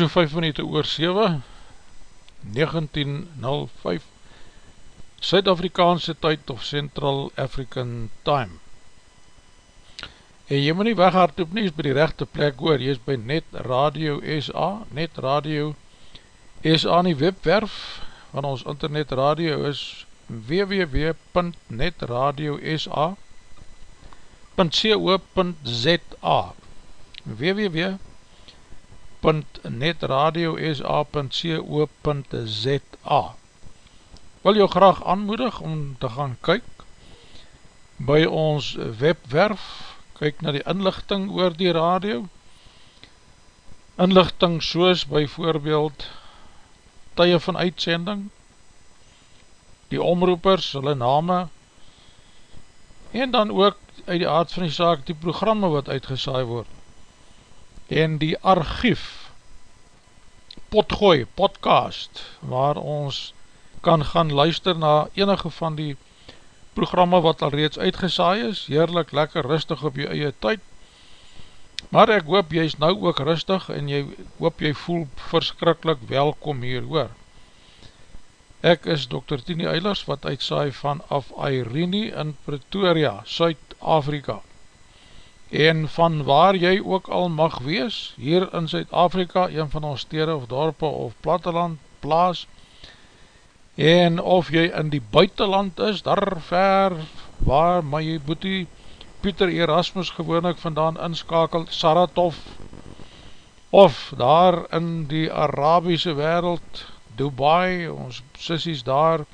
so 5 minuten oor 7 19.05 Suid-Afrikaanse tyd of Central African Time. En jy moet nie weghardloop nie, is by die rechte plek hoor, jy is by Net Radio SA, Net Radio SA nie webwerf, van ons internet radio is www.netradiosa.co.za www.netradiosa.co.za www.netradiosa.co.za Wil jou graag aanmoedig om te gaan kyk? By ons webwerf, kyk na die inlichting oor die radio, inlichting soos by voorbeeld tye van uitsending, die omroepers, hulle name, en dan ook uit die aard van die saak die programme wat uitgesaai word, en die archief, potgooi, podcast, waar ons kan gaan luister na enige van die programme wat al reeds uitgesaai is, heerlik, lekker, rustig op jy eie tyd, maar ek hoop jy is nou ook rustig en jy hoop jy voel verskrikkelijk welkom hier hoor. Ek is Dr. Tini Eilers wat uitsaai van af Irene in Pretoria, Suid-Afrika. En van waar jy ook al mag wees, hier in Suid-Afrika, een van ons stede of dorpe of platteland, plaas, en of jy in die buitenland is, daar ver, waar my boete Pieter Erasmus gewoon ek vandaan inskakel, Saratov, of daar in die Arabiese wereld, Dubai, ons sissies daar,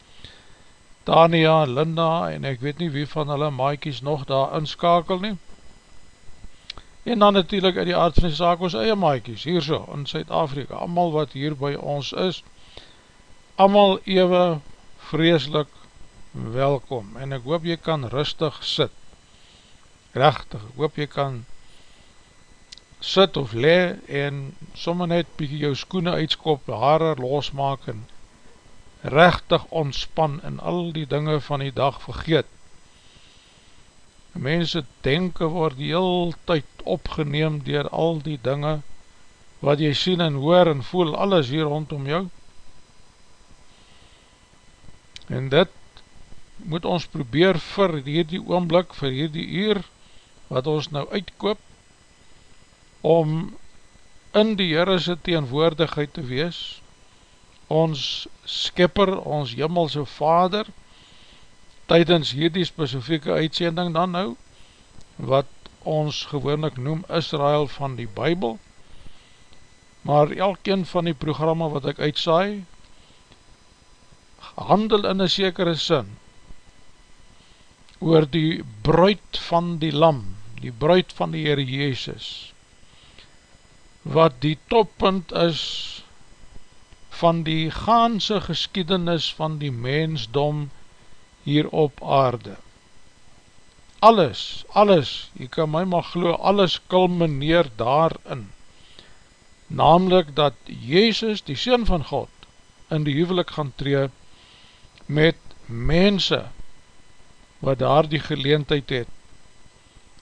Tania, Linda, en ek weet nie wie van hulle maaikies nog daar inskakel nie, en dan natuurlijk uit die aard van die saak ons eie maaikies, hier so, in Suid-Afrika, allemaal wat hier by ons is, allemaal ewe vreselik welkom en ek hoop jy kan rustig sit. Rechtig, ek hoop jy kan sit of le en somme net bykie jou skoene uitskop, haare losmaak en rechtig ontspan en al die dinge van die dag vergeet. Mense denken word die heel tyd opgeneem dier al die dinge wat jy sien en hoor en voel alles hier rondom jou. En dit moet ons probeer vir hierdie oomblik, vir hierdie uur, wat ons nou uitkoop, om in die Heerese teenwoordigheid te wees, ons skipper, ons jimmelse vader, tydens hierdie specifieke uitsending dan nou, wat ons gewoonlik noem Israel van die Bijbel, maar elkeen van die programma wat ek uitsaai, handel in een sekere sin oor die bruid van die lam, die bruid van die Heer Jezus, wat die toppunt is van die gaanse geskiedenis van die mensdom hier op aarde. Alles, alles, jy kan my maar glo, alles kulmineer daarin, namelijk dat Jezus, die Seen van God, in die huwelik gaan tree, met mense wat daar die geleentheid het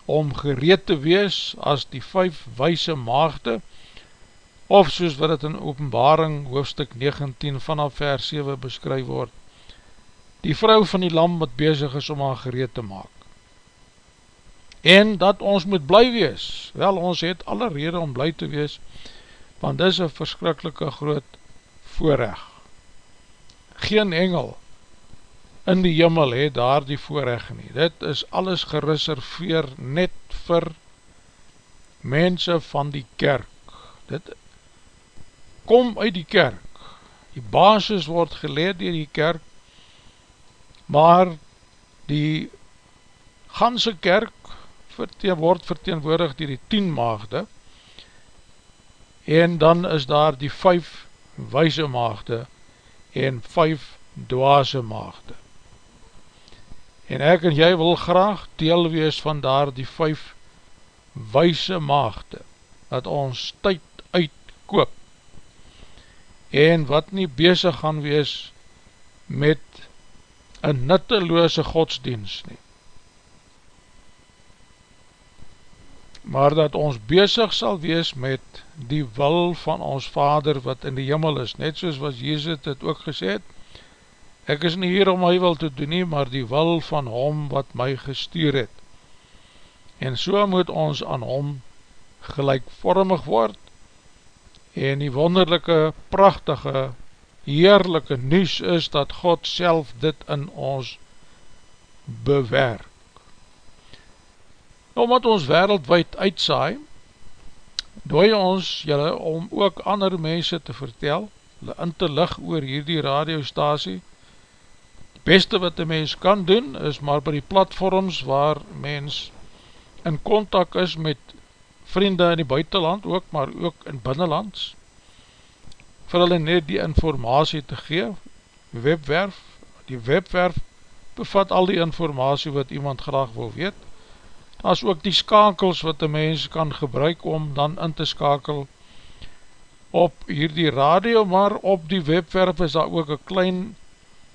om gereed te wees as die vijf wijse maagde of soos wat het in openbaring hoofstuk 19 vanaf vers 7 beskryf word die vrou van die lam wat bezig is om haar gereed te maak en dat ons moet bly wees wel ons het alle rede om bly te wees want dis een verskrikkelike groot voorrecht geen engel in die jimmel het daar die voorrecht nie. Dit is alles gereserveer net vir mense van die kerk. Dit kom uit die kerk. Die basis word geleed dier die kerk, maar die ganse kerk verteen, word verteenwoordig dier die tien maagde, en dan is daar die vijf wijse maagde en vijf dwaase maagde. En ek en jy wil graag deel wees van daar die vijf wijse maagde, dat ons tyd uitkoop, en wat nie bezig gaan wees met een nutteloose godsdienst nie. Maar dat ons bezig sal wees met die wil van ons vader wat in die jimmel is, net soos wat Jezus het ook gesê het, Ek is nie hier om my wil te doen nie, maar die wil van hom wat my gestuur het. En so moet ons aan hom gelijkvormig word en die wonderlijke, prachtige, heerlijke nies is dat God self dit in ons bewerk. Omdat ons wereldwijd uitsaai, dooi ons julle om ook ander mense te vertel, hulle in te lig oor hierdie radiostasie. Die beste wat die mens kan doen, is maar by die platforms waar mens in contact is met vriende in die buitenland ook, maar ook in binnenlands, vir hulle net die informatie te gee, webwerf, die webwerf bevat al die informatie wat iemand graag wil weet, as ook die skakels wat die mens kan gebruik om dan in te skakel op hierdie radio, maar op die webwerf is daar ook een klein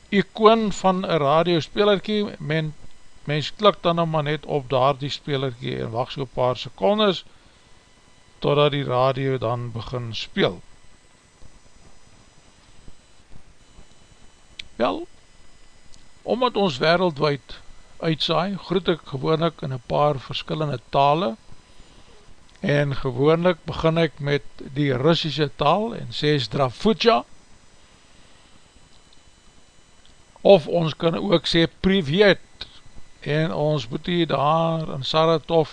icoon van een radiospelerkie, men, mens klik dan nou maar net op daar die spelerkie en wacht so paar secondes, totdat die radio dan begin speel. Wel, omdat ons wereldwijd uitsaai, groet ek gewoonlik in een paar verskillende tale. En gewoonlik begin ek met die Russische taal en sê Strafutja of ons kan ook sê Privet. En ons moet hier daar in Saratov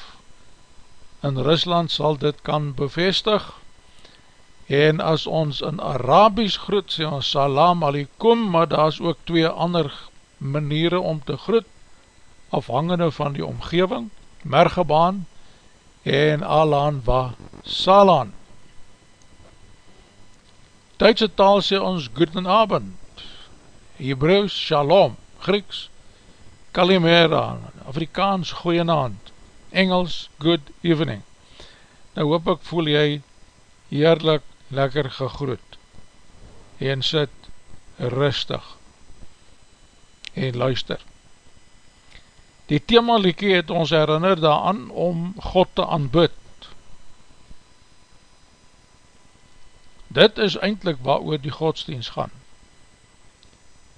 in Rusland sal dit kan bevestig. En as ons in Arabisch groet sê ons Salam Alikum maar daar is ook twee ander maniere om te groet afhangende van die omgeving, Mergebaan en Alan wa Salan. Duitse taal sê ons Guten Abend, Hebrews Shalom, Grieks Kalimera, Afrikaans Goeienaand, Engels Good Evening. Nou hoop ek voel jy heerlik lekker gegroet en sit rustig en luister. Die thema liekie het ons herinner daaran om God te aanbid. Dit is eindelijk waar oor die godsdienst gaan.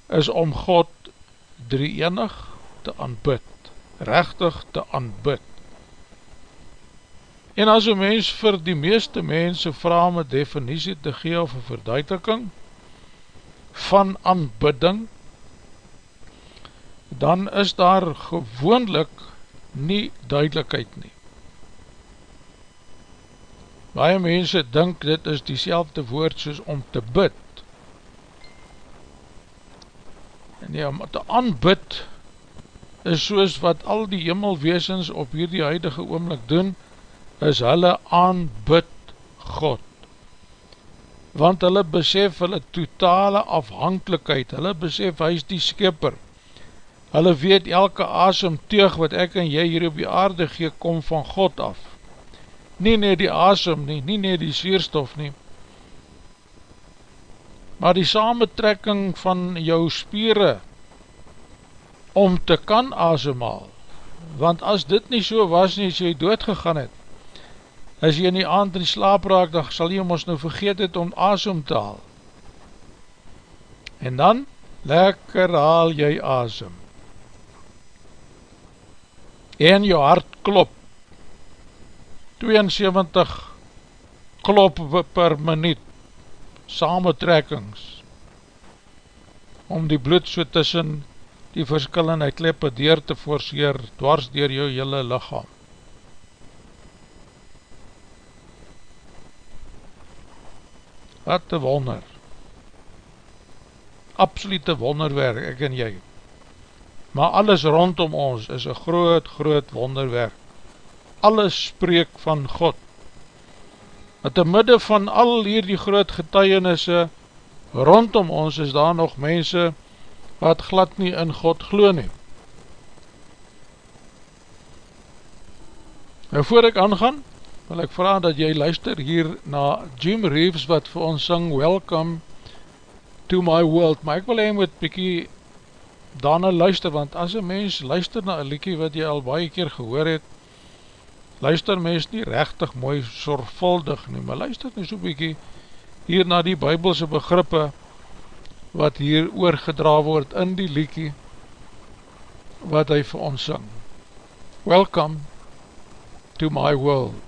Is om God drie enig te aanbid, rechtig te aanbid. En as een mens vir die meeste mense vraag om een definitie te gee of een verduideliking van aanbidding, dan is daar gewoonlik nie duidelijkheid nie. Baie mense dink dit is die selfde woord soos om te bid. En ja, om te aanbid is soos wat al die hemelweesens op hierdie huidige oomlik doen, is hulle aanbid God. Want hulle besef hulle totale afhankelijkheid, hulle besef hy is die skipper, Hulle weet elke asem teug wat ek en jy hier op die aarde gee, kom van God af. Nie net die asem nie, nie net die sweerstof nie, maar die samentrekking van jou spiere om te kan asemhaal. Want as dit nie so was nie, as jy dood gegaan het, as jy in die aand in die slaap raak, dan sal jy ons nou vergeet het om asem te haal. En dan, lekker haal jy asem en jou hart klop. 72 klop per minuut. Samentrekkings om die bloed so tussen die verskillende kleppe deur te forceer dwars dier jou hele lichaam wat een wonder. Absolute wonderwerk ek en jy maar alles rondom ons is een groot, groot wonderwerk. Alles spreek van God. Met die midde van al hier die groot getuienisse rondom ons is daar nog mense wat glad nie in God glo nie. Nou voor ek aangaan, wil ek vraag dat jy luister hier na Jim Reeves wat vir ons syng Welcome to my world, maar ek wil hy moet bykie daarna luister, want as een mens luister na een liekie wat jy al baie keer gehoor het, luister mens nie rechtig mooi sorgvuldig nie, maar luister nie so bykie hier na die bybelse begrippe wat hier oorgedra word in die liekie wat hy vir ons syng. Welcome to my world.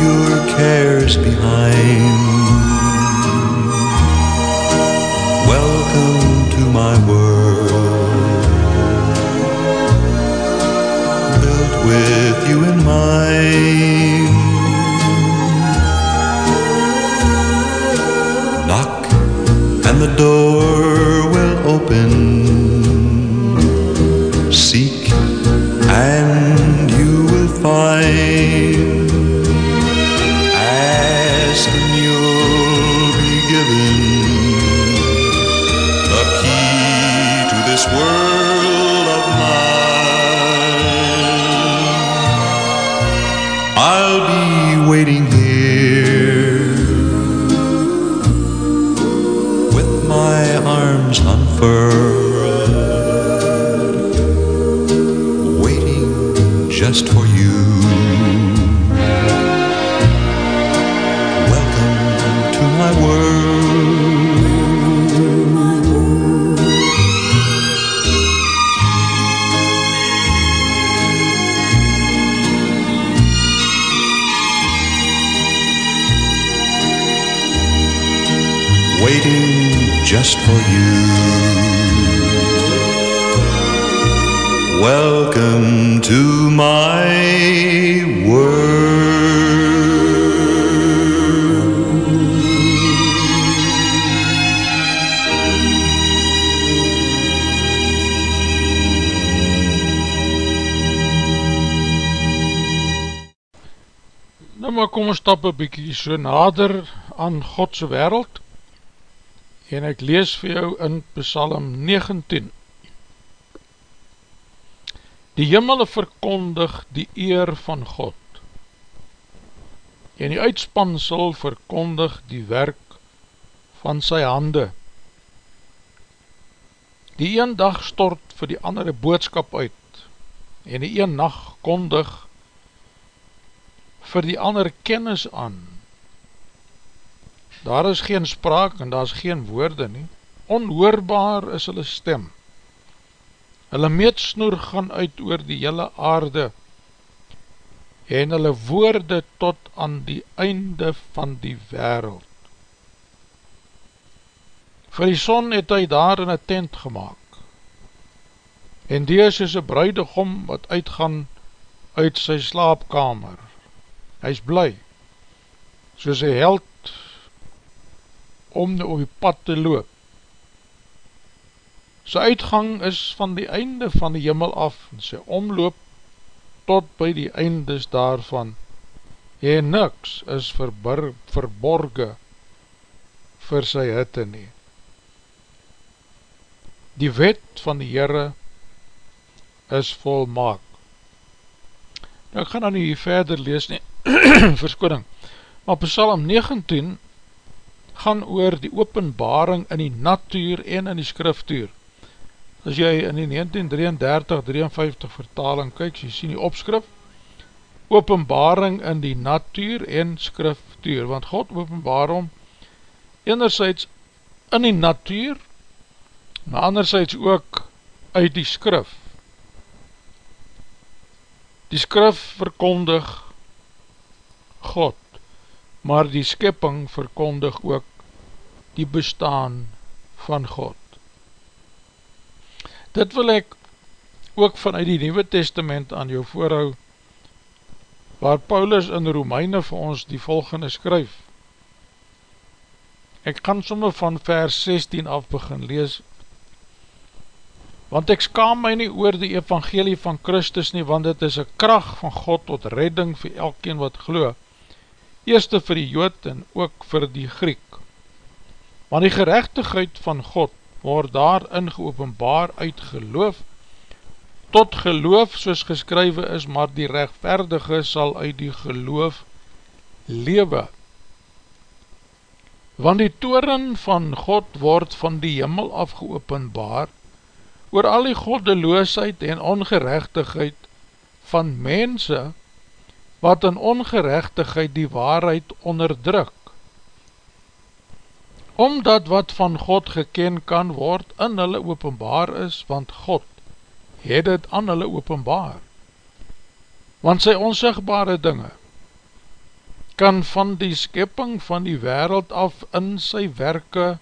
Your cares behind. Welcome to my world. Built with you in mind. Knock and the door will open. Seek and you will find. Stap een bykie so nader aan Godse wereld. En ek lees vir jou in Psalm 19 Die jimmele verkondig die eer van God. En die uitspansel verkondig die werk van sy hande. Die een dag stort vir die andere boodskap uit. En die een nacht kondig vir die ander kennis aan. Daar is geen spraak en daar is geen woorde nie. Onhoorbaar is hulle stem. Hulle meetsnoer gaan uit oor die hele aarde en hulle woorde tot aan die einde van die wereld. Vir die son het hy daar in een tent gemaakt en dees is een bruidegom wat uitgaan uit sy slaapkamer hy is bly, soos hy held om op die pad te loop. Sy uitgang is van die einde van die jimmel af, en sy omloop tot by die eindes daarvan, en niks is verbor, verborge vir sy hitte nie. Die wet van die Heere is volmaak. Nou ek gaan dan nie verder lees nie, verskoning. Maar Psalm 19 gaan oor die openbaring in die natuur en in die skriftuur. As jy in die 1933-53 vertaling kyk, jy sien die opskrif, openbaring in die natuur en skriftuur, want God openbaar om enerzijds in die natuur, maar anderzijds ook uit die skrif. Die skrif verkondig God, maar die skipping verkondig ook die bestaan van God. Dit wil ek ook vanuit die Nieuwe Testament aan jou voorhou, waar Paulus in Romeine vir ons die volgende skryf. Ek gaan somme van vers 16 af begin lees, want ek skaam my nie oor die evangelie van Christus nie, want dit is een kracht van God tot redding vir elkeen wat geloof, eerste vir die jood en ook vir die Griek. Want die gerechtigheid van God word daarin geopenbaar uit geloof, tot geloof soos geskrywe is, maar die rechtverdige sal uit die geloof lewe. Want die toren van God word van die jimmel afgeopenbaar oor al die goddeloosheid en ongerechtigheid van mense wat in ongerechtigheid die waarheid onderdruk. Omdat wat van God geken kan word in hulle openbaar is, want God het het aan hulle openbaar. Want sy onsigbare dinge kan van die skepping van die wereld af in sy werke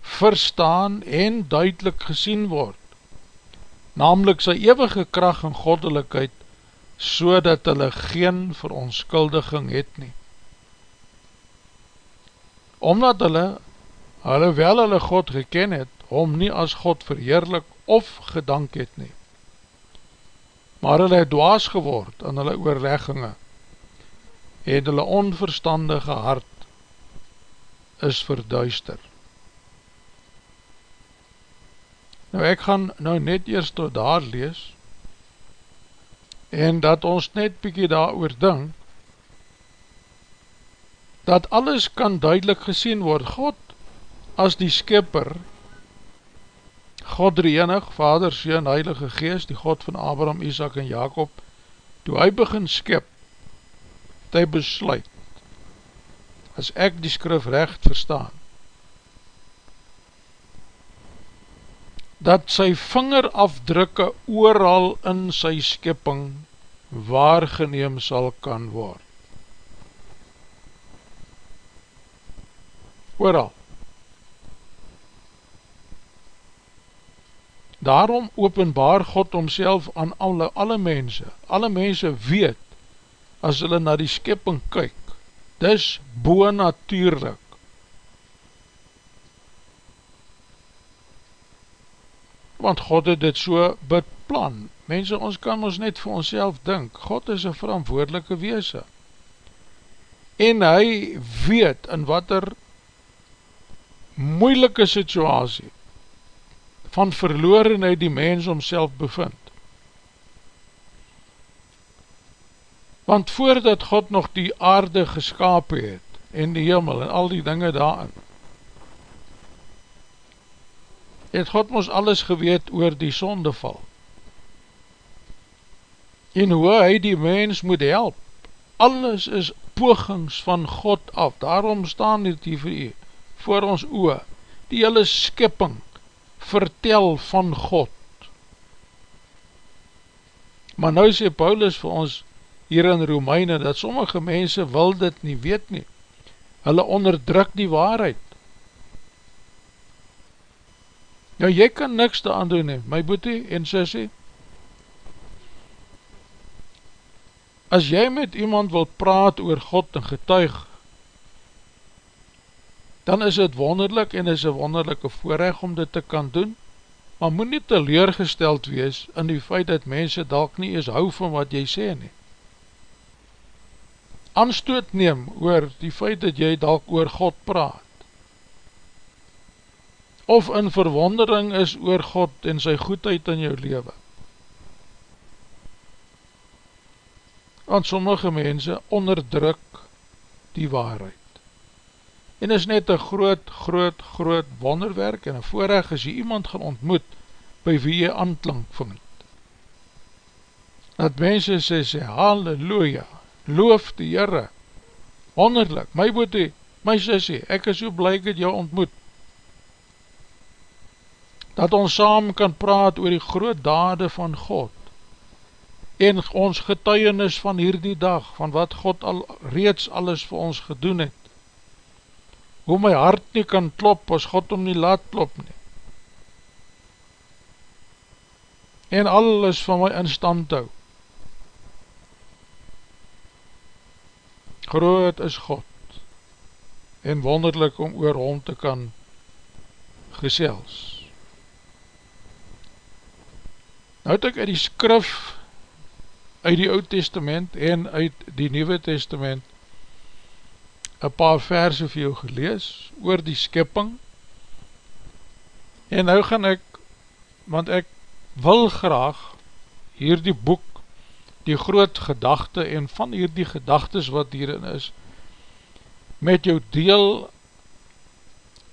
verstaan en duidelik gesien word, namelijk sy eeuwige kracht en goddelikheid, so dat hulle geen verontskuldiging het nie. Omdat hulle, hulle wel hulle God geken het, hom nie as God verheerlik of gedank het nie. Maar hulle het dwaas geword in hulle oorlegginge en hulle onverstandige hart is verduister. Nou ek gaan nou net eerst tot daar lees en dat ons net bykie daar oor ding dat alles kan duidelik gesien word. God as die skipper God drieënig, Vader, Seen, Heilige Geest, die God van Abraham, Isaac en Jacob, toe hy begin skip, het hy besluit, as ek die skrif recht verstaan, dat sy vingerafdrukke ooral in sy skipping waargeneem sal kan word. Ooral. Daarom openbaar God homself aan alle, alle mense. Alle mense weet, as hulle na die skepping kyk, dis boe Want God het dit so beplan. Mense, ons kan ons net vir ons dink, God is een verantwoordelike weese. En hy weet in wat er moeilike situasie van verlorenheid die mens omself bevind. Want voordat God nog die aarde geskap het, en die hemel en al die dinge daarin, het God ons alles geweet oor die sondeval. En hoe hy die mens moet help, alles is pogings van God af, daarom staan dit hier vir u, voor ons oor, die hele skipping, vertel van God. Maar nou sê Paulus vir ons hier in Romeine, dat sommige mense wil dit nie weet nie. Hulle onderdruk die waarheid. Nou jy kan niks te aandoen nie, my boete en sissie. As jy met iemand wil praat oor God en getuig, dan is het wonderlik en is een wonderlijke voorrecht om dit te kan doen, maar moet nie teleurgesteld wees in die feit dat mense dalk nie eens hou van wat jy sê nie. Anstoot neem oor die feit dat jy dalk oor God praat, of in verwondering is oor God en sy goedheid in jou leven. Want sommige mense onderdruk die waarheid en is net een groot, groot, groot wonderwerk en een voorrecht as jy iemand gaan ontmoet by wie jy aanklank vind. Dat mense sê, sê, halleluja, loof die Heere, wonderlik, my boete, my sissie, ek is so blijk het jou ontmoet, dat ons saam kan praat oor die groot dade van God, en ons getuienis van hierdie dag, van wat God al reeds alles vir ons gedoen het, hoe my hart nie kan klop as God om nie laat klop nie. En alles van my in stand hou. Groot is God en wonderlik om oor hom te kan gesels. Nou het ek uit die skrif uit die oud testament en uit die nieuwe testament een paar verse vir jou gelees oor die skipping en nou gaan ek want ek wil graag hier die boek die groot gedachte en van hier die gedagtes wat hierin is met jou deel,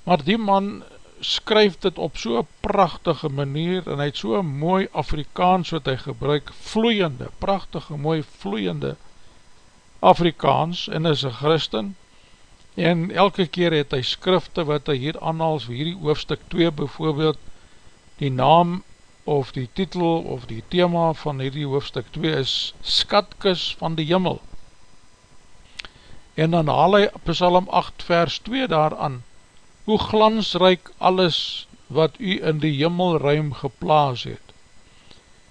maar die man skryf dit op so'n prachtige manier, en hy het so'n mooi Afrikaans wat hy gebruik, vloeiende, prachtige, mooi vloeiende Afrikaans, en is een christen, en elke keer het hy skrifte wat hy hier aanhals, hierdie hoofstuk 2 bijvoorbeeld, die naam of die titel of die thema van hierdie hoofstuk 2 is Skatkus van die Himmel, en dan haal hy Psalm 8 vers 2 daaraan, hoe glansrijk alles wat u in die jimmelruim geplaas het.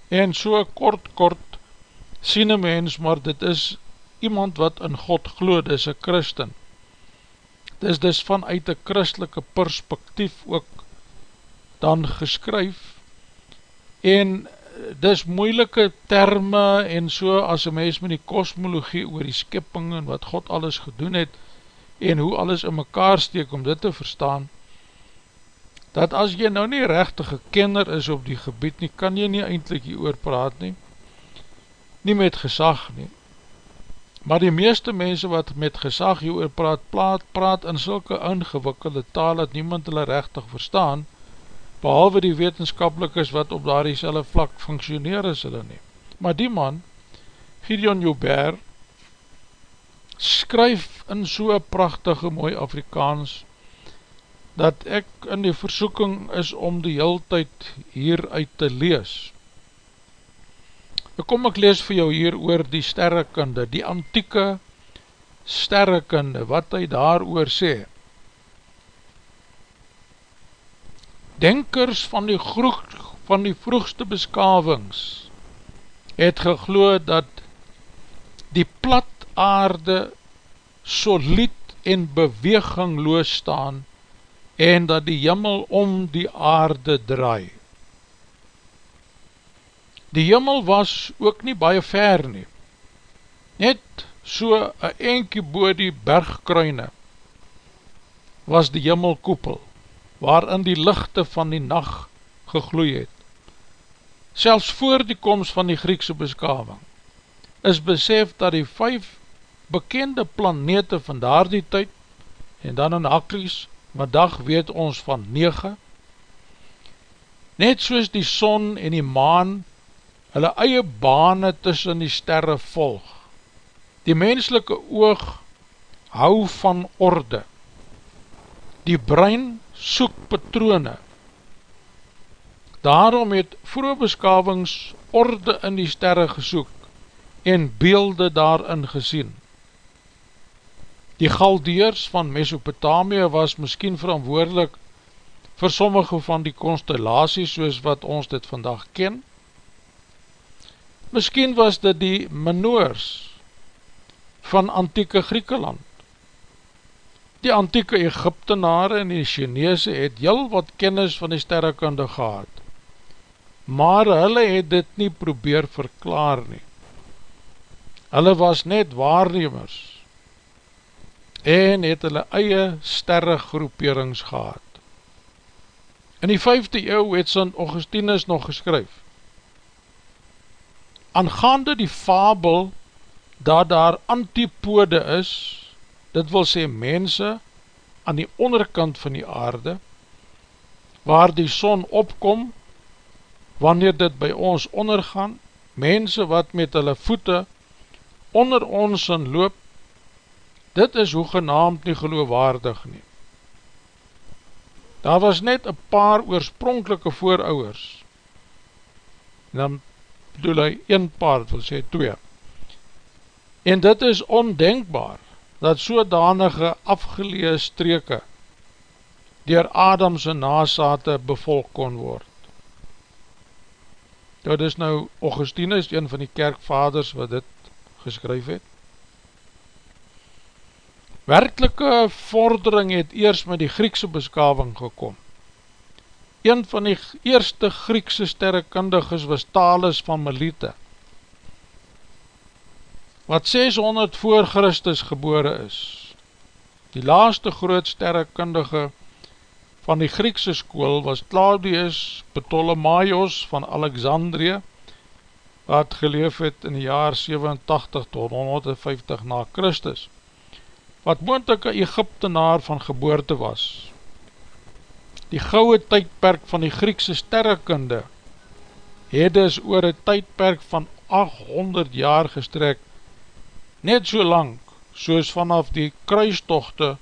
En so kort kort sien een mens, maar dit is iemand wat in God glo, dit is een christen. Dit is dus vanuit een christelike perspektief ook dan geskryf en dis moeilike terme en so as een mens met die kosmologie oor die skipping en wat God alles gedoen het en hoe alles in mekaar steek om dit te verstaan dat as jy nou nie rechtige kenner is op die gebied nie, kan jy nie eindelijk hier oor praat nie nie met gesag nie maar die meeste mense wat met gesag hier oor praat, praat, praat in sulke ingewikkelde taal dat niemand hulle rechtig verstaan behalwe die wetenskapelikers wat op daar die selle vlak functioneer is hulle nie. Maar die man, Gideon Joubert, skryf in so'n prachtige mooi Afrikaans, dat ek in die versoeking is om die heel tyd hieruit te lees. Ek kom ek lees vir jou hier oor die sterrekunde, die antieke sterrekunde, wat hy daar oor sê. Denkers van die, groeg, van die vroegste beskavings het geglo dat die plat aarde solied en bewegingloos staan en dat die jimmel om die aarde draai. Die jimmel was ook nie baie ver nie, net so een enkie boor die bergkruine was die jimmelkoepel waarin die lichte van die nacht gegloei het. Selfs voor die komst van die Griekse beskaving, is besef dat die vijf bekende planete van daar die tyd, en dan in Aklies, vandag weet ons van 9, net soos die son en die maan, hulle eie bane tussen die sterre volg. Die menselike oog hou van orde. Die brein soek patrone. Daarom het vroegbeskavings orde in die sterre gesoek en beelde daarin gesien. Die galdeers van Mesopotamie was miskien verantwoordelik vir sommige van die constellaties soos wat ons dit vandag ken. Miskien was dit die menoors van antieke Griekeland Die antieke Egyptenare en die Chinese het heel wat kennis van die sterrekunde gehad, maar hulle het dit nie probeer verklaar nie. Hulle was net waarnemers en het hulle eie sterregroeperings gehad. In die vijfde eeuw het St. Augustinus nog geskryf, Aangaande die fabel dat daar antipode is, dit wil sê mense aan die onderkant van die aarde, waar die son opkom, wanneer dit by ons ondergaan, mense wat met hulle voete onder ons in loop, dit is hoegenaamd nie geloofwaardig nie. Daar was net een paar oorspronkelike voorouwers, en dan bedoel hy een paar, wil sê twee, en dit is ondenkbaar, dat sodanige afgelees streke dier Adamse nasate bevolk kon word. Dit is nou Augustinus, een van die kerkvaders wat dit geskryf het. Werkelike vordering het eers met die Griekse beskaving gekom. Een van die eerste Griekse sterrekundiges was Thales van Melite wat 600 voor Christus gebore is. Die laaste groot sterrekundige van die Griekse school was Claudius Ptolemaios van Alexandrië, wat geleef het in die jaar 87 tot 150 na Christus. Wat moontelike Egyptenaar van geboorte was. Die gouwe tydperk van die Griekse sterrekunde het dus oor een tydperk van 800 jaar gestrek, net so lang soos vanaf die kruistochte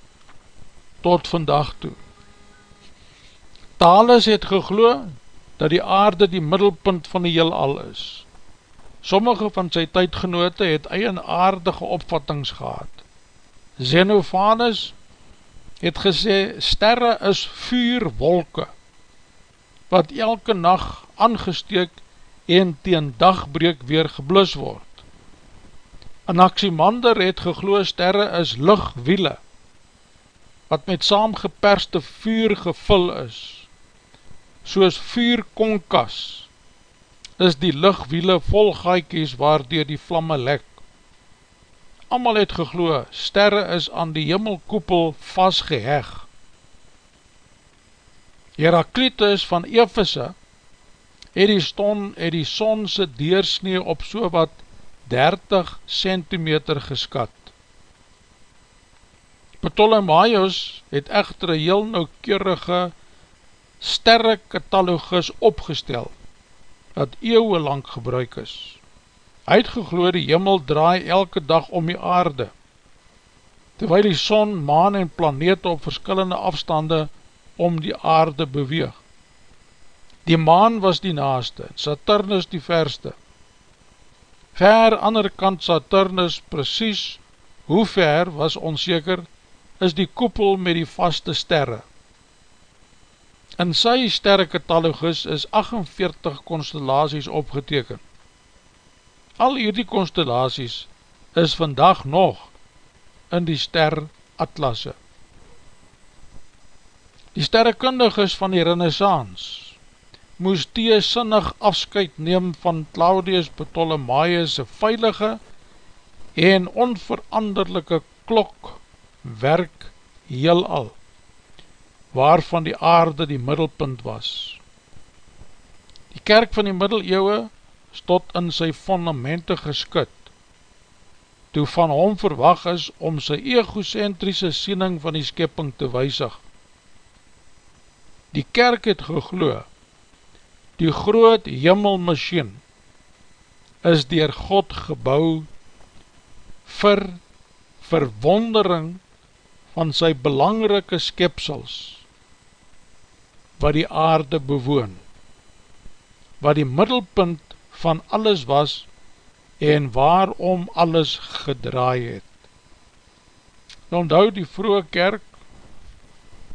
tot vandag toe. Thales het geglo dat die aarde die middelpunt van die heel al is. Sommige van sy tydgenote het eienaardige opvattings gehad. Xenophanes het gesê, sterre is vuurwolke, wat elke nacht aangesteek en teen dagbreek weer geblus word. Anaximander het gegloe sterre is lichtwiele, wat met saamgeperste vuur gevul is, soos vuurkonkas, is die lichtwiele vol gaaikies waardoor die vlamme lek. Amal het gegloe, sterre is aan die jimmelkoepel vastgeheg. Heraklitus van Ephese het die, ston, het die sonse deersnee op so wat 30 cm geskat. Ptolemaios het echter een heel noukeurige sterre katalogus opgestel, wat eeuwe lang gebruik is. Hy het gegloe die jimmel draai elke dag om die aarde, terwijl die son, maan en planete op verskillende afstande om die aarde beweeg. Die maan was die naaste, Saturnus die verste. Ver ander kant Saturnus precies, hoe ver was onzeker, is die koepel met die vaste sterre. In sy sterrekatalogus is 48 constellaties opgeteken. Al hierdie constellaties is vandag nog in die ster atlasse. Die sterrekundiges van die renaissance moes teesinnig afskuit neem van Claudius Ptolemaius' veilige en onveranderlijke klok werk heel al, waarvan die aarde die middelpunt was. Die kerk van die middeleeuwe stot in sy fondamente geskut, toe van hom verwag is om sy egocentrische siening van die skepping te weisig. Die kerk het gegloe, die groot jimmelmachine is dier God gebouw vir verwondering van sy belangrike skepsels wat die aarde bewoon, wat die middelpunt van alles was en waarom alles gedraai het. Onthou die vroege kerk,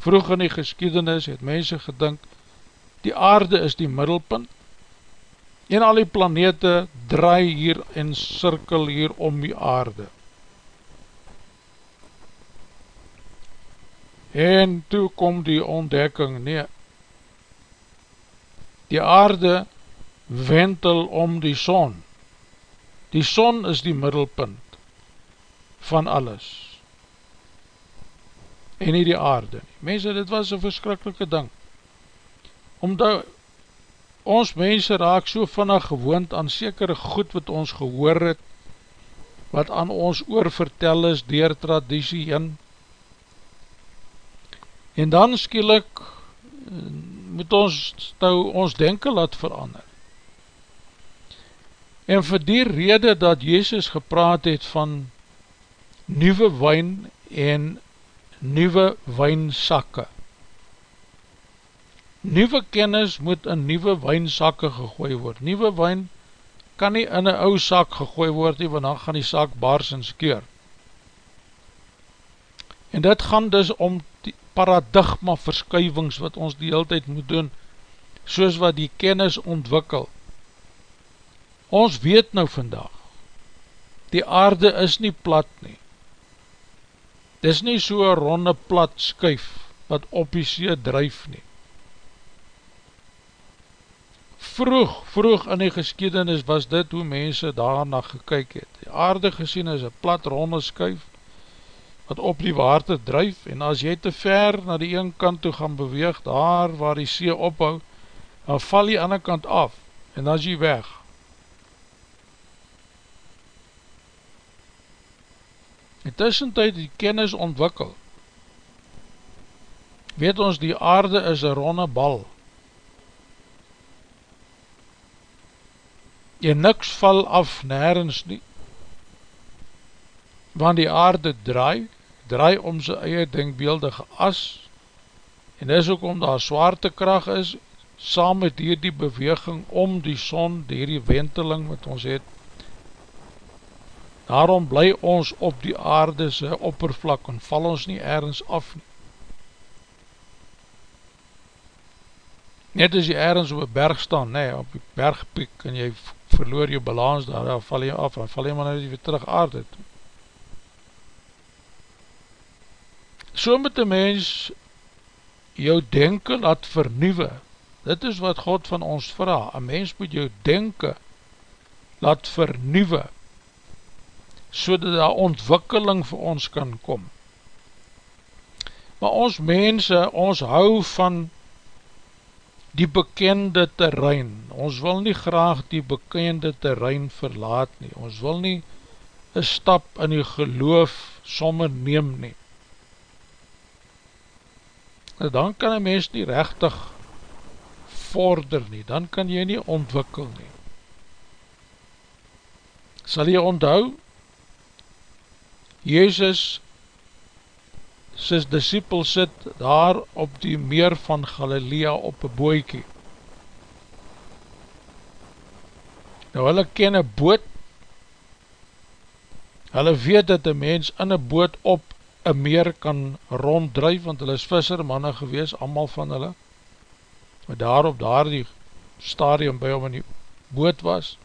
vroeg in die geskiedenis het mense gedink, die aarde is die middelpunt en al die planete draai hier en cirkel hier om die aarde. En toe kom die ontdekking, nee, die aarde wentel om die son. Die son is die middelpunt van alles. En nie die aarde nie. Mense, dit was een verskrikkelike ding. Omdat ons mense raak so vannig gewoond aan sekere goed wat ons gehoor het, wat aan ons oorvertel is dier traditie en En dan skielik eh, moet ons nou ons denken laat verander. En vir die rede dat Jezus gepraat het van nieuwe wijn en nieuwe wijnsakke. Nieuwe kennis moet in nieuwe wijnsakke gegooi word. Nieuwe wijn kan nie in een ou sak gegooi word, want dan gaan die sak baars en skeer. En dit gaan dus om die paradigma verskuivings wat ons die hele tijd moet doen, soos wat die kennis ontwikkel. Ons weet nou vandag, die aarde is nie plat nie. Dit is nie so een ronde plat skuif, wat op die see drijf nie. Vroeg, vroeg in die geskiedenis was dit hoe mense daarna gekyk het. Die aarde gesien is een plat ronde skuif, wat op die water drijf, en as jy te ver na die een kant toe gaan beweeg, daar waar die see ophou, dan val die ander kant af, en dan is jy weg. Tussentijd die kennis ontwikkel, weet ons die aarde is een ronde bal, en niks val af nergens nie, want die aarde draai, draai om sy eie denkbeeldige as, en dis ook om daar zwaartekracht is, saam met hier die beweging om die son, die die wenteling wat ons het, daarom bly ons op die aarde sy oppervlak, en val ons nie ergens af nie. Net as jy ergens op die berg staan, nee, op die bergpiek, en jy verloor jou balans daar, dan val jy af, en val jy maar net weer terug aarde toe. So moet die mens jou denken laat vernieuwe, dit is wat God van ons vraag, een mens moet jou denken laat vernieuwe, so dat daar ontwikkeling vir ons kan kom. Maar ons mense, ons hou van die bekende terrein, ons wil nie graag die bekende terrein verlaat nie, ons wil nie een stap in die geloof sommer neem nie. En dan kan een mens nie rechtig vorder nie, dan kan jy nie ontwikkel nie. Sal jy onthou, Jezus sy disciple sit daar op die meer van Galilea op een boekie. Nou hulle ken een boot, hulle weet dat een mens in een boot op een meer kan ronddrijf, want hulle is vissermanne gewees, allemaal van hulle, maar daar op daar die stadium by hom in die boot was.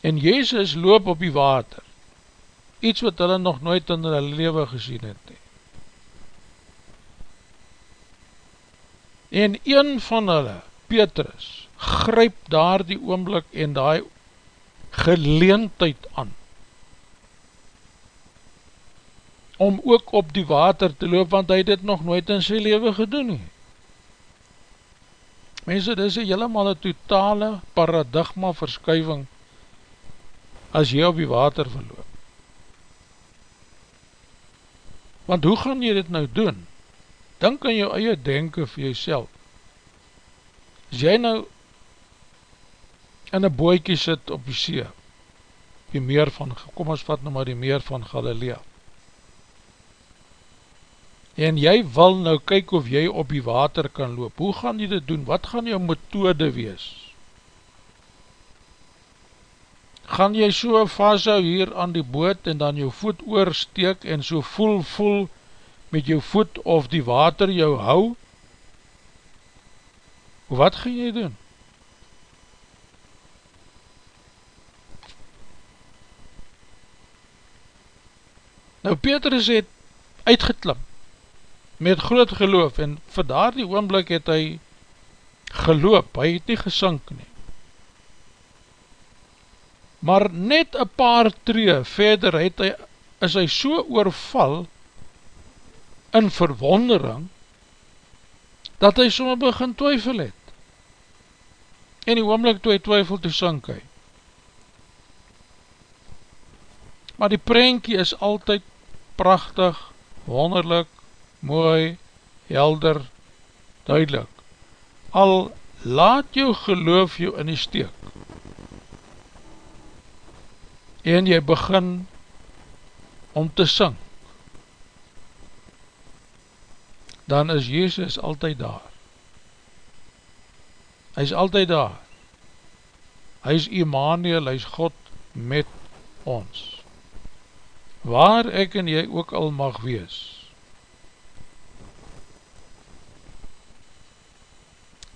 En Jezus loop op die water, iets wat hulle nog nooit in hulle leven gesien het nie. En een van hulle, Petrus, gryp daar die oomblik en die geleentheid aan, om ook op die water te loop, want hy dit nog nooit in sy leven gedoen nie. Mense, dit is helemaal een totale paradigma verskuiving as jy op die water verloop. Want hoe gaan jy dit nou doen? Dan kan jy eie denken vir jyself. As jy nou in een boekie sit op die see, die meer van, kom ons vat nou maar die meer van Galilea, en jy wil nou kyk of jy op die water kan loop, hoe gaan jy dit doen? Wat gaan jou methode wees? Gaan jy so vasthou hier aan die boot en dan jou voet oorsteek en so voel voel met jou voet of die water jou hou? Wat gaan jy doen? Nou Petrus het uitgeklim met groot geloof en vir daar die oomblik het hy geloop, hy het nie gesink nie maar net een paar tree verder het hy, is hy so oorval in verwondering, dat hy so begin twyfel het. En die oomlik toe hy twyfel, toe sink hy. Maar die prentje is altyd prachtig, wonderlik, mooi, helder, duidelik. Al laat jou geloof jou in die steek, en jy begin om te sing, dan is Jezus altyd daar. Hy is altyd daar. Hy is Immanuel, hy is God met ons. Waar ek en jy ook al mag wees.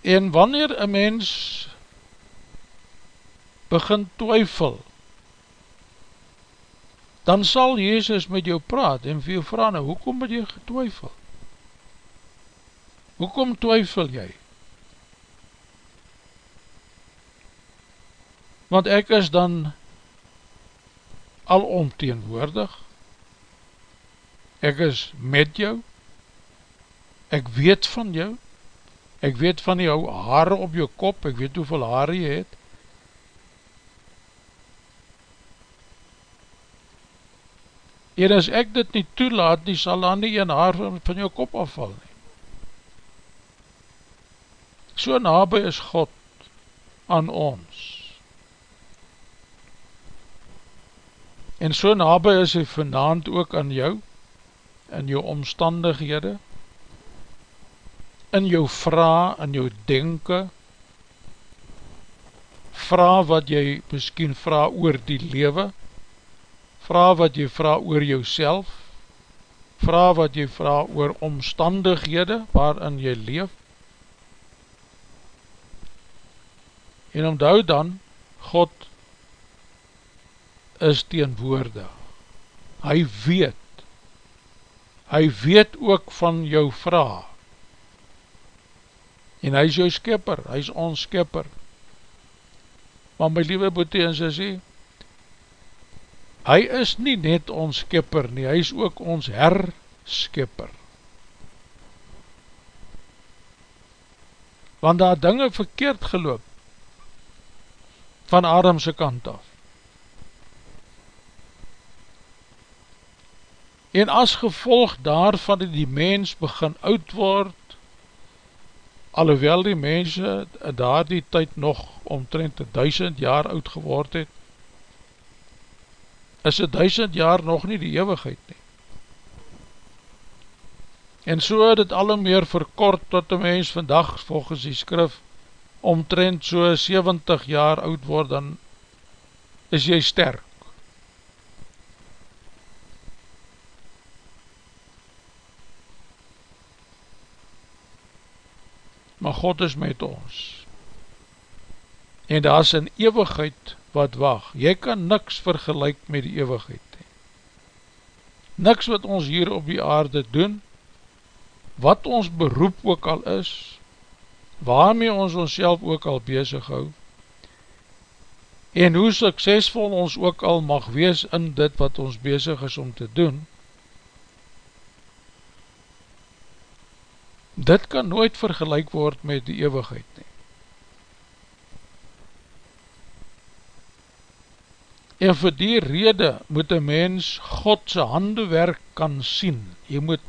En wanneer een mens begin twyfel, dan sal Jezus met jou praat en vir jou vraag nou, hoekom het jy getwyfel? Hoekom twyfel jy? Want ek is dan al onteenwoordig, ek is met jou, ek weet van jou, ek weet van jou haare op jou kop, ek weet hoeveel haare jy het, En as ek dit nie toelaat nie, sal dan nie een haar van, van jou kop afval nie. So nabij is God aan ons. En so nabij is hy vanavond ook aan jou, in jou omstandighede, in jou vraag, in jou denken, vraag wat jy miskien vraag oor die lewe, vraag wat jy vraag oor jou self, vraag wat jy vraag oor omstandighede waarin jy leef, en omdou dan, God is teenwoorde, hy weet, hy weet ook van jou vraag, en hy is jou skipper, hy is ons skipper, maar my liewe boete en sissie, hy is nie net ons skipper nie, hy is ook ons herskipper. Want daar dinge verkeerd geloop, van Adamse kant af. En as gevolg daarvan die mens begin oud word, alhoewel die mense daar die tyd nog omtrent duisend jaar oud geword het, is het duisend jaar nog nie die eeuwigheid nie. En so het het alle meer verkort tot die mens vandag volgens die skrif omtrent so 70 jaar oud word, dan is jy sterk. Maar God is met ons. En daar is een eeuwigheid wat wacht. Jy kan niks vergelijk met die eeuwigheid. Niks wat ons hier op die aarde doen, wat ons beroep ook al is, waarmee ons ons ook al bezig hou, en hoe suksesvol ons ook al mag wees in dit wat ons bezig is om te doen, dit kan nooit vergelijk word met die eeuwigheid nie. En vir die rede moet een mens Godse handewerk kan sien. Jy moet,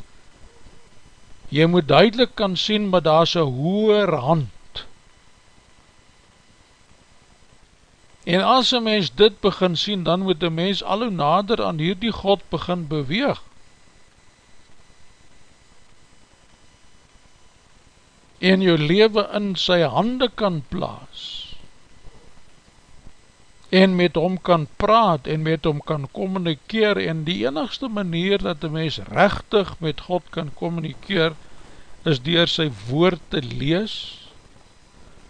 jy moet duidelik kan sien, maar daar is een hoer hand. En as een mens dit begin sien, dan moet een mens al hoe nader aan hierdie God begin beweeg. En jou leven in sy hande kan plaas en met hom kan praat en met hom kan communikeer en die enigste manier dat die mens rechtig met God kan communikeer is dier sy woord te lees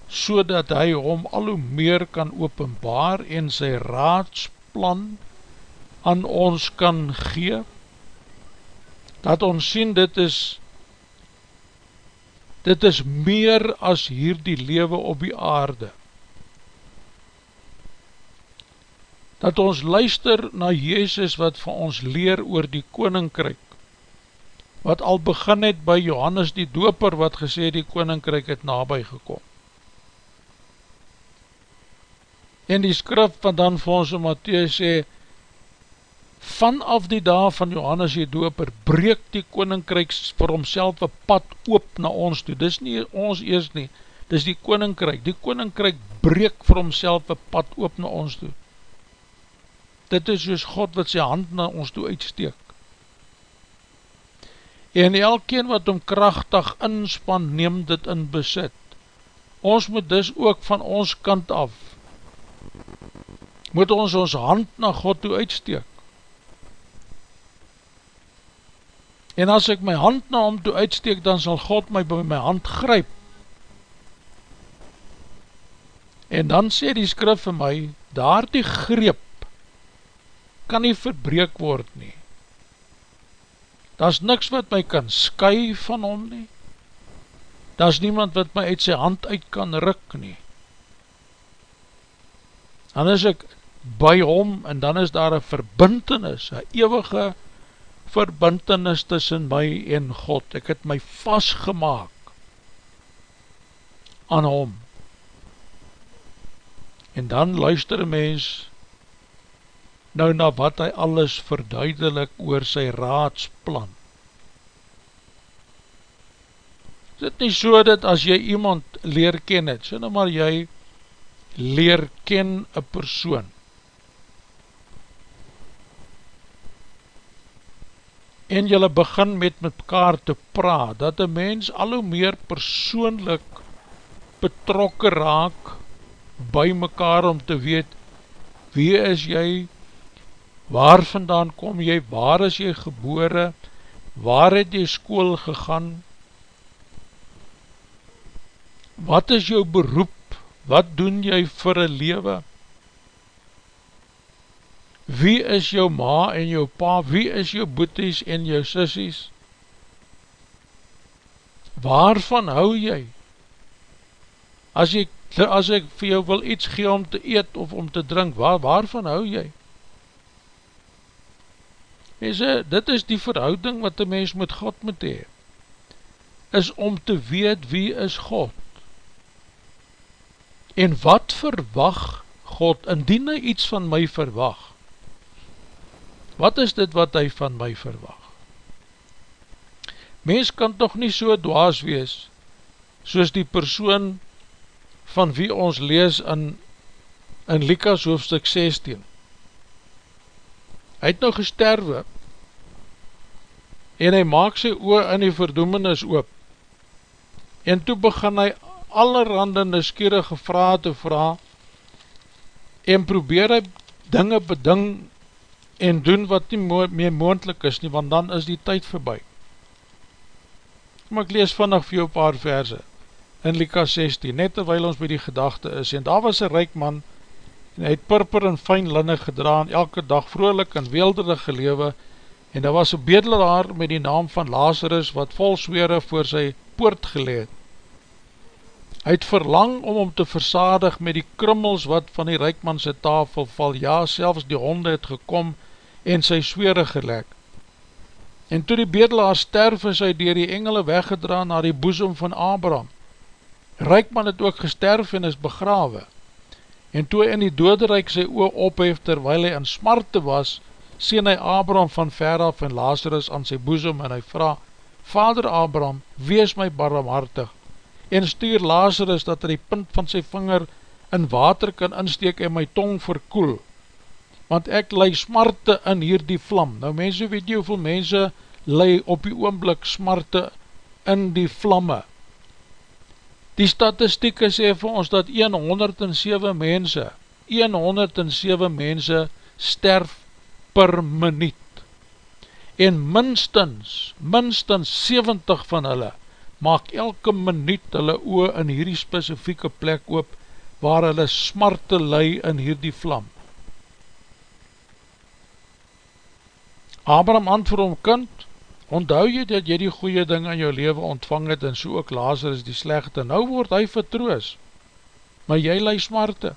so dat hy hom al hoe meer kan openbaar en sy raadsplan aan ons kan gee. Dat ons sien dit is dit is meer as hier die lewe op die aarde dat ons luister na Jezus wat vir ons leer oor die koninkryk, wat al begin het by Johannes die doper wat gesê die koninkryk het nabij gekom. En die skrif van dan vir ons in Matthäus sê, vanaf die dag van Johannes die doper, breek die koninkryk vir homself een pad oop na ons toe. Dis nie ons eers nie, dis die koninkryk. Die koninkryk breek vir homself een pad oop na ons toe dit is soos God wat sy hand na ons toe uitsteek. En elkeen wat om krachtig inspan, neem dit in besit. Ons moet dus ook van ons kant af, moet ons ons hand na God toe uitsteek. En as ek my hand na hom toe uitsteek, dan sal God my by my hand gryp. En dan sê die skrif vir my, daar die greep, kan nie verbreek word nie. Daar is niks wat my kan sky van hom nie. Daar is niemand wat my uit sy hand uit kan ruk nie. Dan is ek by hom en dan is daar een verbintenis, een eeuwige verbintenis tussen my en God. Ek het my vastgemaak aan hom. En dan luister mens nou na wat hy alles verduidelik oor sy raadsplan. Is dit nie so dat as jy iemand leer ken het, sê nou maar jy leer ken een persoon, en jylle begin met mekaar te praat, dat een mens al hoe meer persoonlik betrokke raak by mekaar om te weet wie is jy, waar vandaan kom jy, waar is jy gebore, waar het jy school gegaan, wat is jou beroep, wat doen jy vir een lewe, wie is jou ma en jou pa, wie is jou boeties en jou sissies, waarvan hou jy, as ek, as ek vir jou wil iets gee om te eet of om te drink, waar, waarvan hou jy, Mense, dit is die verhouding wat die mens met God moet hee, is om te weet wie is God, En wat verwag God, indien hy iets van my verwag? Wat is dit wat hy van my verwag? Mens kan toch nie so dwaas wees, soos die persoon van wie ons lees in, in Likas hoofdstuk 16. Hy het nou gesterwe, en hy maak sy oor in die verdoemenis oop, en toe begin hy allerhande niskierige vraag te vraag en probeer hy dinge beding en doen wat nie meer moendlik is nie, want dan is die tyd voorbij. Maar ek lees vannig vir jou paar verse in Lika 16, net terwijl ons by die gedachte is, en daar was een rijk man, en hy het purper en fijn linne gedra, en elke dag vrolik en weelderig gelewe, en daar was een bedelaar met die naam van Lazarus, wat vol swere voor sy poort geleed, Hy het verlang om om te versadig met die krummels wat van die reikmanse tafel val, ja, selfs die honde het gekom en sy swere gelek. En toe die bedelaar sterf is hy dier die engele weggedra na die boezem van Abraham. Reikman het ook gesterf en is begrawe. En toe in die doderijk sy oog ophef terwijl hy in smarte was, sien hy Abraham van ver af en Lazarus aan sy boezem en hy vraag, Vader Abraham, wees my barmhartig en stuur Lazarus dat hy die punt van sy vinger in water kan insteek en my tong verkoel, want ek lei smarte in hier die vlam. Nou mense, weet jy hoeveel mense lei op die oomblik smarte in die vlamme? Die statistieke sê vir ons dat 107 mense, 107 mense sterf per minuut. En minstens, minstens 70 van hulle maak elke minuut hulle oor in hierdie specifieke plek oop, waar hulle smarte lei in hierdie vlam. Abraham antwoord om kind, onthou jy dat jy die goeie ding in jou leven ontvang het, en so ook Lazarus die slechte, nou word hy vertroos, maar jy lei smarte.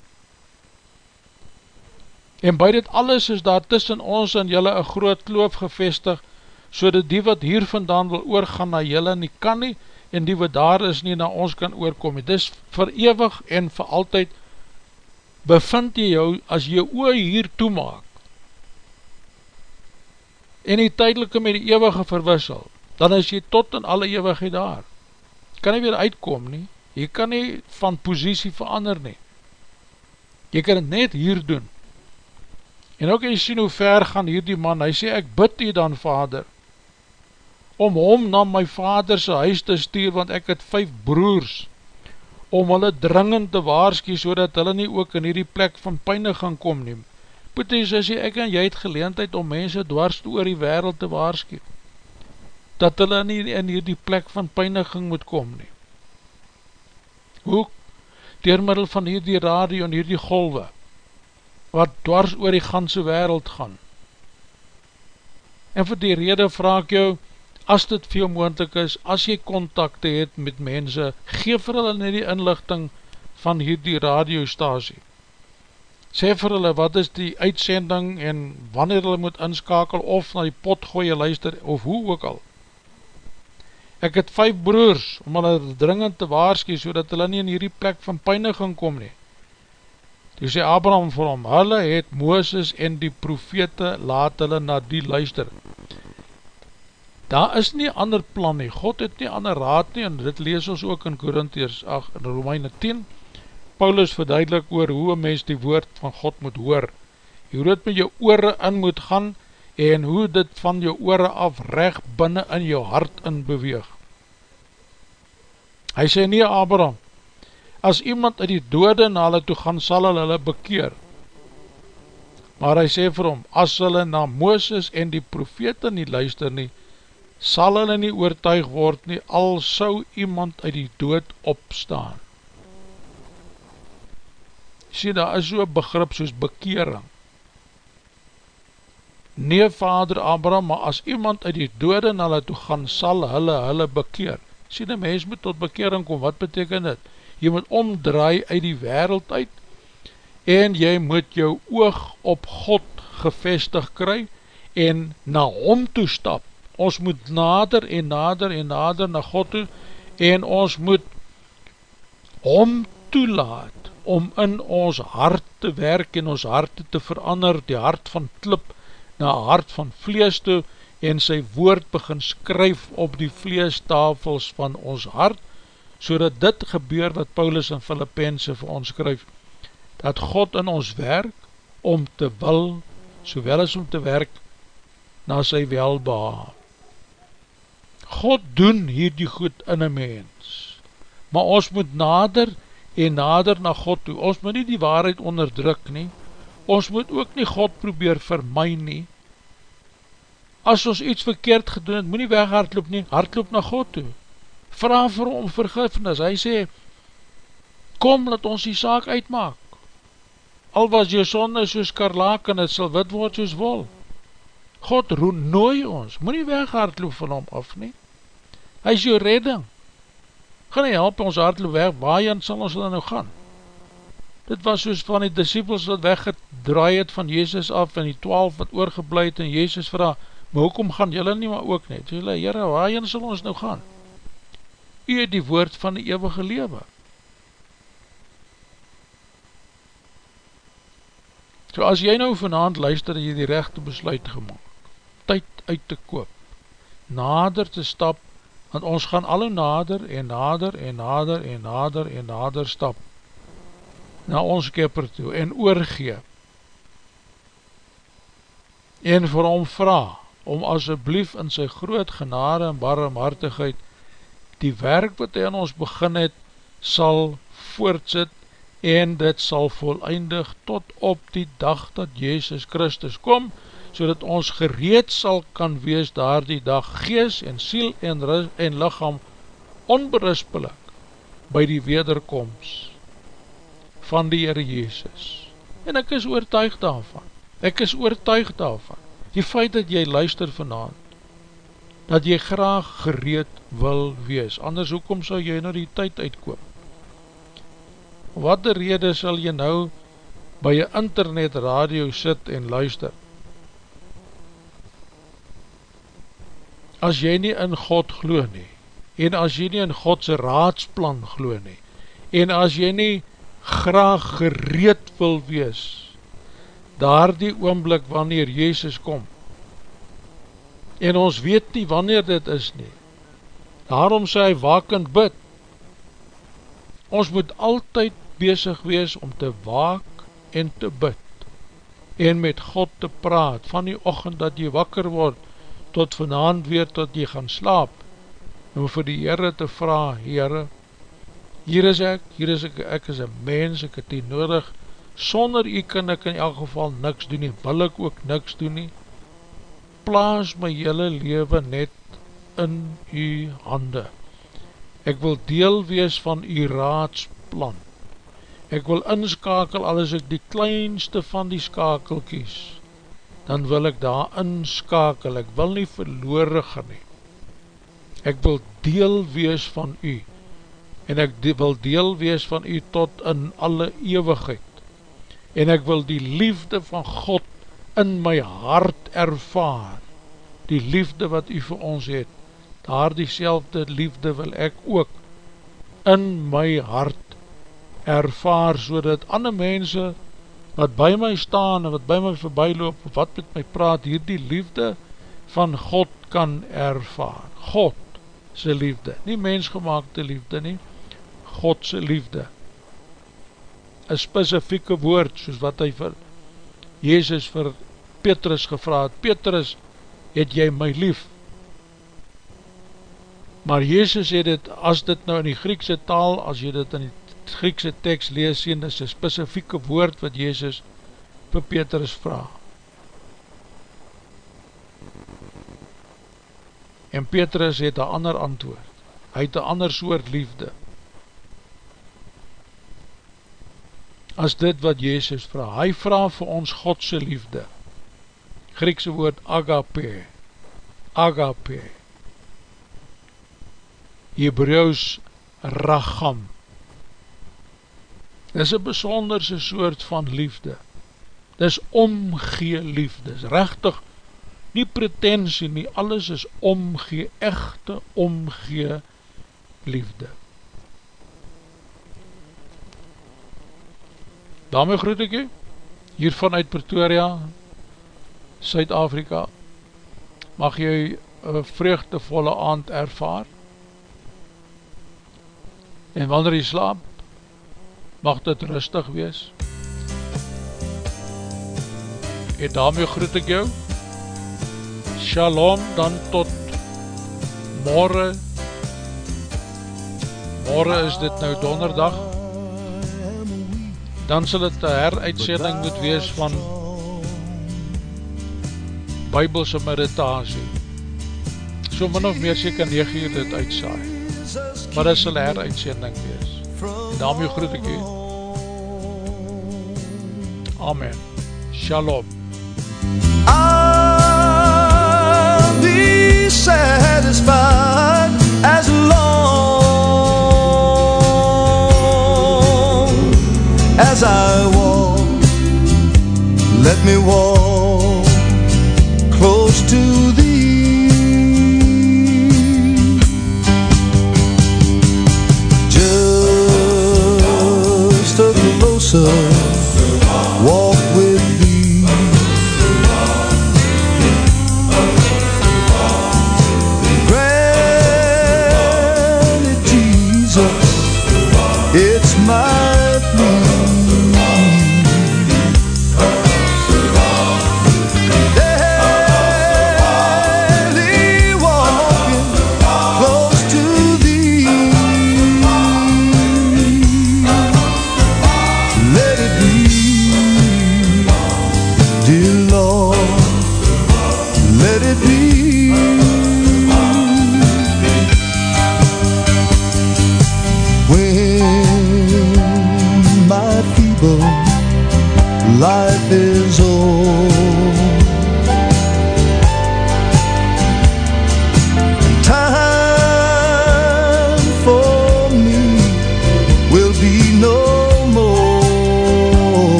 En by dit alles is daar tussen ons en jylle een groot kloof gevestig, so dat die wat hier vandaan wil oorgaan na jylle nie kan nie, en die wat daar is nie na ons kan oorkom. Het is verewig en vir altyd bevind jy jou as jy oor hier toemaak en die tydelike met die eeuwige verwissel, dan is jy tot in alle eeuwigheid daar. Kan nie weer uitkom nie, jy kan nie van posiesie verander nie. Jy kan het net hier doen. En ook jy sien hoe ver gaan hier die man, hy sê ek bid jy dan vader, om hom na my vaderse huis te stuur, want ek het vijf broers, om hulle dringend te waarskie, so dat hulle nie ook in hierdie plek van pijne gaan kom neem. Poeties is ek en jy het geleentheid om mense dwars oor die wereld te waarskie, dat hulle nie in hierdie plek van pijniging moet kom neem. Hoe? Door middel van hierdie radio en hierdie golwe, wat dwars oor die ganse wereld gaan. En vir die rede vraag ek jou, as dit veel moendlik is, as jy contacte het met mense, geef vir hulle nie die inlichting van hierdie radiostasie. Sê vir hulle wat is die uitsending en wanneer hulle moet inskakel of na die pot gooie luister of hoe ook al. Ek het vijf broers om hulle dringend te waarskie so dat hulle nie in hierdie plek van pijniging kom nie. Toe sê Abraham vir hom, hulle het Mooses en die profete laat hulle na die luister. Daar is nie ander plan nie, God het nie ander raad nie, en dit lees ons ook in Korintiërs 8 en Romeine 10, Paulus verduidelik oor hoe een mens die woord van God moet hoor, hoe dit met jou oore in moet gaan, en hoe dit van jou oore af recht binnen in jou hart in beweeg. Hy sê nie Abraham, as iemand uit die dode na hulle toe gaan, sal hulle hulle bekeer. Maar hy sê vir hom, as hulle na Mooses en die profete nie luister nie, sal hulle nie oortuig word nie, al sou iemand uit die dood opstaan. Sê, daar is so'n begrip soos bekering. Nee, vader Abraham, maar as iemand uit die dode na hulle toe gaan, sal hulle hulle bekeer. Sê, die mens moet tot bekering kom, wat beteken dit? jy moet omdraai uit die wereld uit, en jy moet jou oog op God gevestig kry, en na hom toe stap, ons moet nader en nader en nader na God toe, en ons moet hom toelaat, om in ons hart te werk, en ons hart te verander, die hart van klip, na hart van vlees toe, en sy woord begin skryf op die vleestafels van ons hart, so dat dit gebeur wat Paulus in Filippense vir ons skryf, dat God in ons werk om te wil, sowel as om te werk, na sy welbaar. God doen hier die goed in een mens, maar ons moet nader en nader na God toe, ons moet nie die waarheid onderdruk nie, ons moet ook nie God probeer vermy nie, as ons iets verkeerd gedoen het, moet nie weg hardloop nie, hardloop na God toe, vraag vir hom vergifnis, hy sê, kom, laat ons die saak uitmaak, al was jou sonde soos karlaak en het sal wit word soos wol, God nooi ons, moet nie weg hardloop van hom af nie, hy is jou redding, gaan hy help ons hardloop weg, waarin sal ons dan nou gaan, dit was soos van die disciples wat weggedraai het van Jezus af, en die twaalf wat oorgebleid, en Jezus vraag, maar hoekom gaan jylle nie maar ook net, jylle, jyre, waarin sal ons nou gaan, u die woord van die eeuwige lewe. So as jy nou vanavond luister, jy die rechte besluit gemaakt, tyd uit te koop, nader te stap, want ons gaan alle nader en nader en nader en nader en nader stap, na ons kepper toe en oorgee, en vir hom vraag, om asjeblief in sy groot genade en barmhartigheid die werk wat hy aan ons begin het, sal voortsit en dit sal volleindig tot op die dag dat Jezus Christus kom, so dat ons gereed sal kan wees daar die dag gees en siel en, en lichaam onberispelik by die wederkomst van die Heere Jezus. En ek is oortuig daarvan. Ek is oortuig daarvan. Die feit dat jy luister vanavond, dat jy graag gereed wil wees, anders hoekom sal jy nou die tyd uitkoop? Wat de rede sal jy nou by jy internet radio sit en luister? As jy nie in God glo nie, en as jy nie in Godse raadsplan glo nie, en as jy nie graag gereed wil wees, daar die oomblik wanneer Jezus komt, en ons weet nie wanneer dit is nie. Daarom sê hy wakend bid. Ons moet altyd bezig wees om te waak en te bid en met God te praat van die ochend dat jy wakker word tot vanavond weer tot jy gaan slaap en vir die Heere te vraag Heere, hier is ek, hier is ek, ek is een mens, ek het die nodig, sonder jy kan ek in elk geval niks doen nie, wil ek ook niks doen nie, plaas my hele leven net in u hande. Ek wil deel wees van u raadsplan. Ek wil inskakel, al is ek die kleinste van die skakelkies, dan wil ek daar inskakel, ek wil nie verloore gaan nie. Ek wil deel wees van u, en ek wil deel wees van u tot in alle eeuwigheid, en ek wil die liefde van God in my hart ervaar, die liefde wat u vir ons het, daar die selfde liefde wil ek ook in my hart ervaar, so dat ander mense wat by my staan en wat by my voorbij loop, wat met my praat, hier die liefde van God kan ervaar. God sy liefde, nie mensgemaakte liefde nie, God sy liefde. Een specifieke woord, soos wat hy vir Jezus vir Petrus gevraad, Petrus, het jy my lief? Maar Jezus het het, as dit nou in die Griekse taal, as jy dit in die Griekse tekst lees, sien, is een specifieke woord wat Jezus vir Petrus vraag. En Petrus het een ander antwoord. Hy het een ander soort liefde. As dit wat Jezus vraag. Hy vraag vir ons Godse liefde. Griekse woord agape. Agape. Hebreus racham. Is een besonderse soort van liefde. Dit is omgee liefde. Is rechtig nie pretensie nie, alles is omgee, echte omgee liefde. Daarmee groet ek jy, hier vanuit Pretoria, Suid-Afrika, mag jy een vreugdevolle aand ervaar, en wanneer jy slaap, mag dit rustig wees, en daarmee groet ek jou, Shalom dan tot morgen Morgen is dit nou donderdag. Dan sal het een heruitsending moet wees van Bybelse meditasie. So min of meer seker 9 uur dit uitsaai. Maar dit sal een heruitsending wees Amen. Shalom. Satisfied as long as I walk. Let me walk so